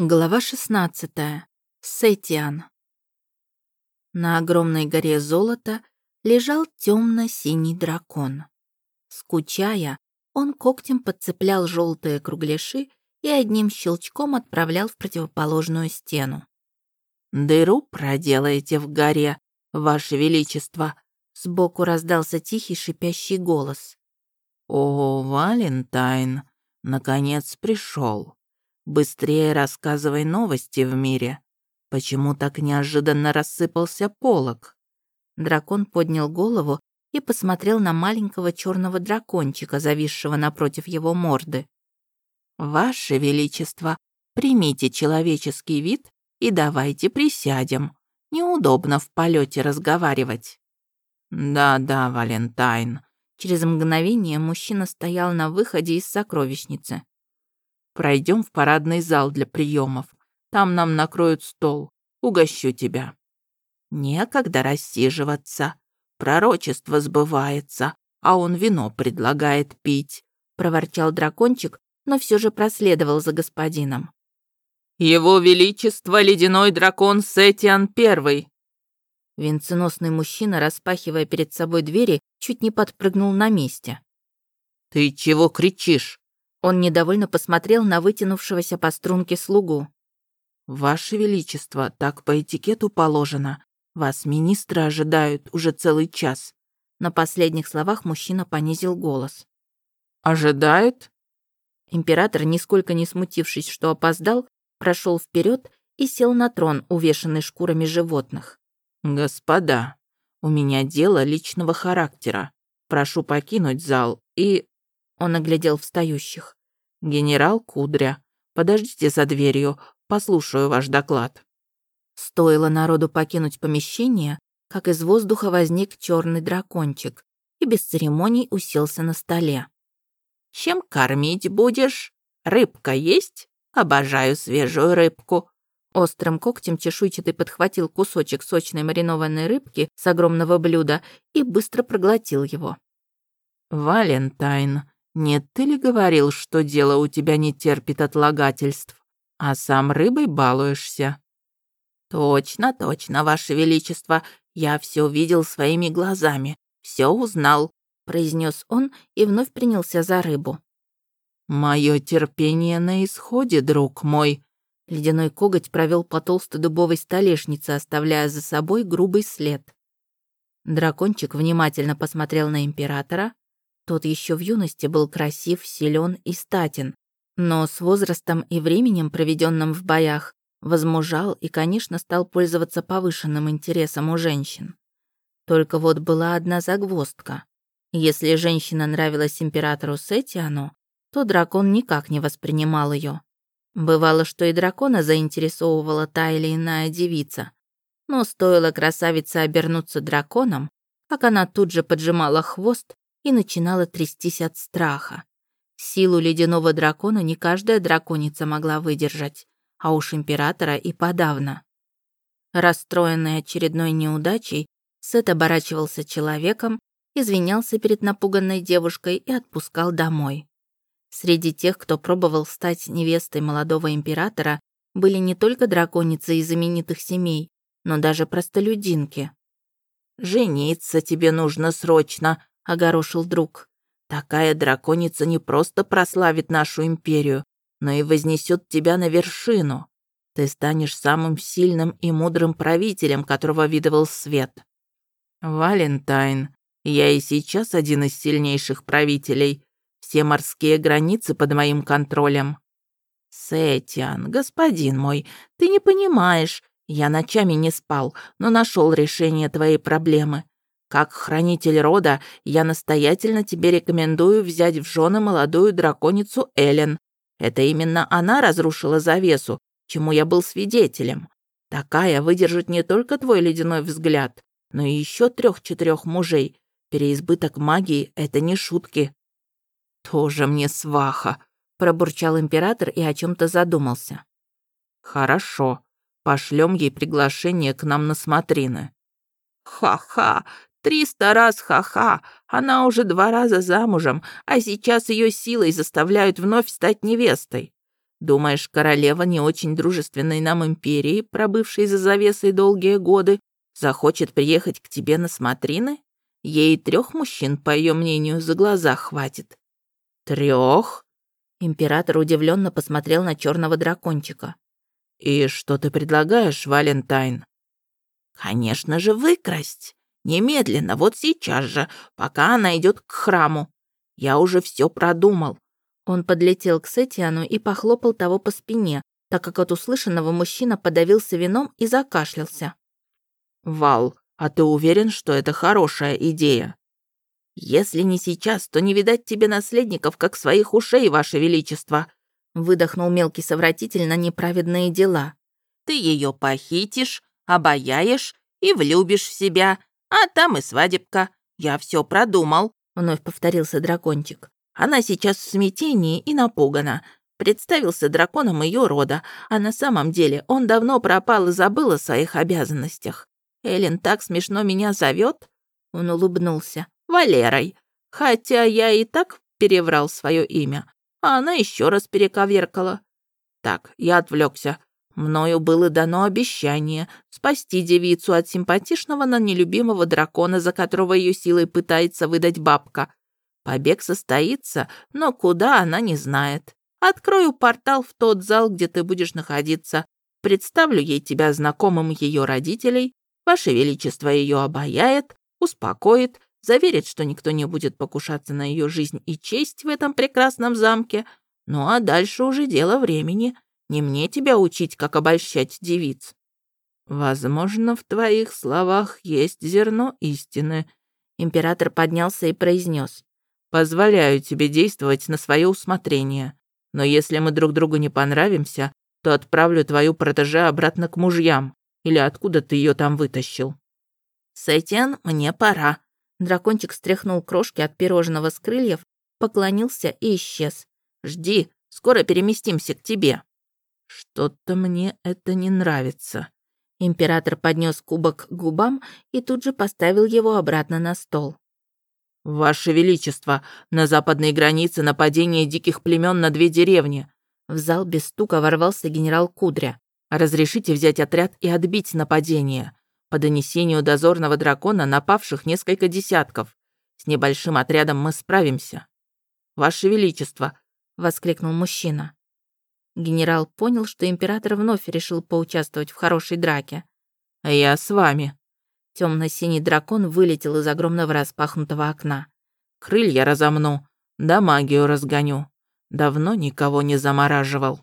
Глава 16. Сетиан. На огромной горе золота лежал темно-синий дракон. Скучая, он когтем подцеплял желтые кругляши и одним щелчком отправлял в противоположную стену. «Дыру проделаете в горе, Ваше Величество!» Сбоку раздался тихий шипящий голос. «О, Валентайн, наконец пришел!» Быстрее рассказывай новости в мире. Почему так неожиданно рассыпался полог? Дракон поднял голову и посмотрел на маленького черного дракончика, зависшего напротив его морды. «Ваше Величество, примите человеческий вид и давайте присядем. Неудобно в полете разговаривать». «Да-да, Валентайн». Через мгновение мужчина стоял на выходе из сокровищницы. Пройдем в парадный зал для приемов. Там нам накроют стол. Угощу тебя». «Некогда рассиживаться. Пророчество сбывается, а он вино предлагает пить», — проворчал дракончик, но все же проследовал за господином. «Его Величество Ледяной Дракон Сетиан Первый!» Венценосный мужчина, распахивая перед собой двери, чуть не подпрыгнул на месте. «Ты чего кричишь?» Он недовольно посмотрел на вытянувшегося по струнке слугу. «Ваше Величество, так по этикету положено. Вас министры ожидают уже целый час». На последних словах мужчина понизил голос. «Ожидают?» Император, нисколько не смутившись, что опоздал, прошел вперед и сел на трон, увешанный шкурами животных. «Господа, у меня дело личного характера. Прошу покинуть зал и...» Он оглядел встающих. «Генерал Кудря, подождите за дверью, послушаю ваш доклад». Стоило народу покинуть помещение, как из воздуха возник черный дракончик и без церемоний уселся на столе. «Чем кормить будешь? Рыбка есть? Обожаю свежую рыбку». Острым когтем чешуйчатый подхватил кусочек сочной маринованной рыбки с огромного блюда и быстро проглотил его. «Валентайн, нет, ты ли говорил, что дело у тебя не терпит отлагательств, а сам рыбой балуешься?» «Точно, точно, Ваше Величество, я все видел своими глазами, все узнал», произнес он и вновь принялся за рыбу. «Мое терпение на исходе, друг мой», Ледяной коготь провел по толстой дубовой столешнице, оставляя за собой грубый след. Дракончик внимательно посмотрел на императора, тот еще в юности был красив, силен и статен, но с возрастом и временем, проведенным в боях, возмужал и, конечно, стал пользоваться повышенным интересом у женщин. Только вот была одна загвоздка. Если женщина нравилась императору Сетиану, то дракон никак не воспринимал ее. Бывало, что и дракона заинтересовывала та или иная девица. Но стоило красавице обернуться драконом, как она тут же поджимала хвост и начинала трястись от страха. Силу ледяного дракона не каждая драконица могла выдержать, а уж императора и подавно. Расстроенный очередной неудачей, Сет оборачивался человеком, извинялся перед напуганной девушкой и отпускал домой. Среди тех, кто пробовал стать невестой молодого императора, были не только драконицы из знаменитых семей, но даже простолюдинки. «Жениться тебе нужно срочно», огорошил друг. «Такая драконица не просто прославит нашу империю, но и вознесет тебя на вершину. Ты станешь самым сильным и мудрым правителем, которого видывал свет. Валентайн, я и сейчас один из сильнейших правителей. Все морские границы под моим контролем. Сетиан, господин мой, ты не понимаешь. Я ночами не спал, но нашел решение твоей проблемы. Как хранитель рода, я настоятельно тебе рекомендую взять в жены молодую драконицу Элен. Это именно она разрушила завесу, чему я был свидетелем. Такая выдержит не только твой ледяной взгляд, но и еще трех-четырех мужей. Переизбыток магии — это не шутки. Тоже мне сваха, пробурчал император и о чем-то задумался. Хорошо, пошлем ей приглашение к нам на смотрины. Ха-ха, Триста раз ха-ха, она уже два раза замужем, а сейчас ее силой заставляют вновь стать невестой. Думаешь, королева не очень дружественной нам империи, пробывшей за завесой долгие годы, захочет приехать к тебе на смотрины? Ей трех мужчин, по ее мнению, за глаза хватит. Трех? Император удивленно посмотрел на черного дракончика. «И что ты предлагаешь, Валентайн?» «Конечно же, выкрасть. Немедленно, вот сейчас же, пока она идет к храму. Я уже все продумал». Он подлетел к Сетиану и похлопал того по спине, так как от услышанного мужчина подавился вином и закашлялся. «Вал, а ты уверен, что это хорошая идея?» «Если не сейчас, то не видать тебе наследников, как своих ушей, Ваше Величество», выдохнул мелкий совратитель на неправедные дела. «Ты ее похитишь, обаяешь и влюбишь в себя, а там и свадебка. Я все продумал», вновь повторился дракончик. «Она сейчас в смятении и напугана. Представился драконом ее рода, а на самом деле он давно пропал и забыл о своих обязанностях. Эллен так смешно меня зовет. Он улыбнулся. Валерой. Хотя я и так переврал свое имя, а она еще раз перековеркала. Так, я отвлекся. Мною было дано обещание спасти девицу от симпатичного, но нелюбимого дракона, за которого ее силой пытается выдать бабка. Побег состоится, но куда она не знает. Открою портал в тот зал, где ты будешь находиться. Представлю ей тебя знакомым ее родителей. Ваше Величество ее обаяет, успокоит заверит, что никто не будет покушаться на ее жизнь и честь в этом прекрасном замке. Ну а дальше уже дело времени. Не мне тебя учить, как обольщать девиц. Возможно, в твоих словах есть зерно истины. Император поднялся и произнес: Позволяю тебе действовать на свое усмотрение. Но если мы друг другу не понравимся, то отправлю твою протеже обратно к мужьям. Или откуда ты ее там вытащил? Сэтиан, мне пора. Дракончик стряхнул крошки от пирожного с крыльев, поклонился и исчез. «Жди, скоро переместимся к тебе». «Что-то мне это не нравится». Император поднес кубок к губам и тут же поставил его обратно на стол. «Ваше Величество, на западной границе нападение диких племен на две деревни». В зал без стука ворвался генерал Кудря. «Разрешите взять отряд и отбить нападение. По донесению дозорного дракона напавших несколько десятков. С небольшим отрядом мы справимся. Ваше Величество!» — воскликнул мужчина. Генерал понял, что император вновь решил поучаствовать в хорошей драке. «Я с вами». Темно-синий дракон вылетел из огромного распахнутого окна. «Крылья разомну, да магию разгоню. Давно никого не замораживал».